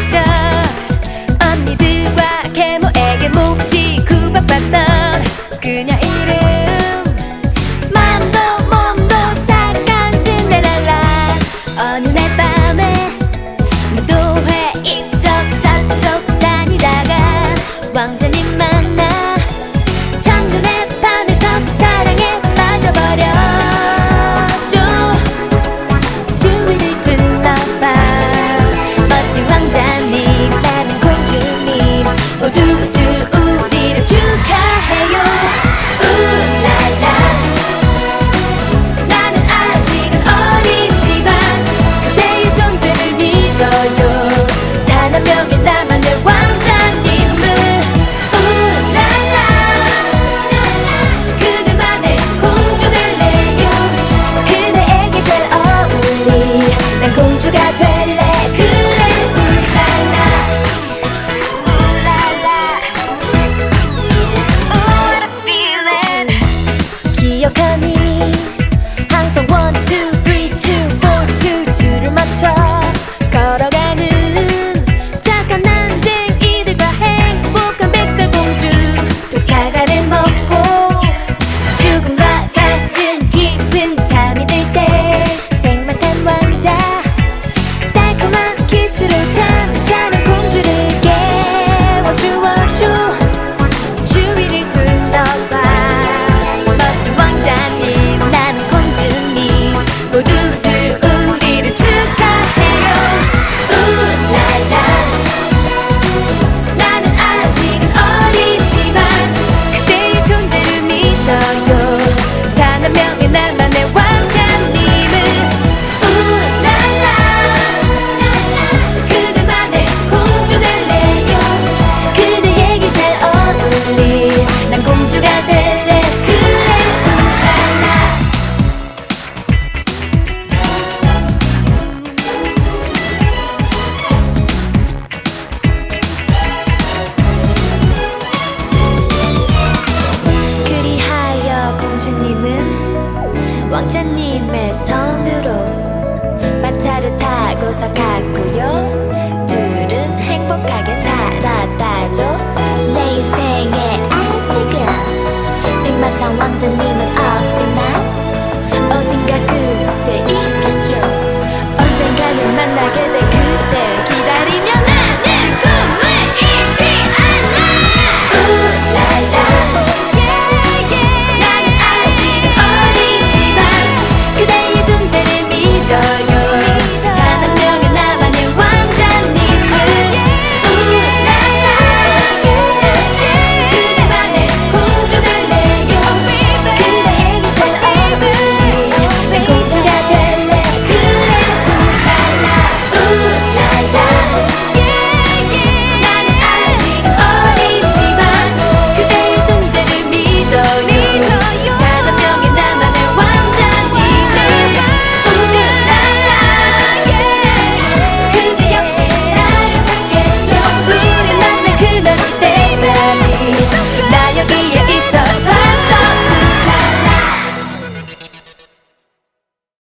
혼자 언니들과 계모에게 몹시 구박받던 그녀 이름. You're coming. Hands on one, two.